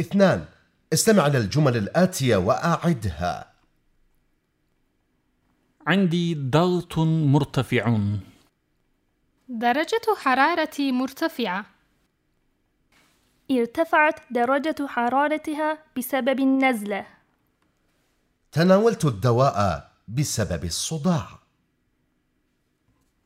اثنان. استمع إلى الجمل الآتية وأعدها. عندي ضغط مرتفع. درجة حرارتي مرتفعة. ارتفعت درجة حرارتها بسبب النزلة. تناولت الدواء بسبب الصداع.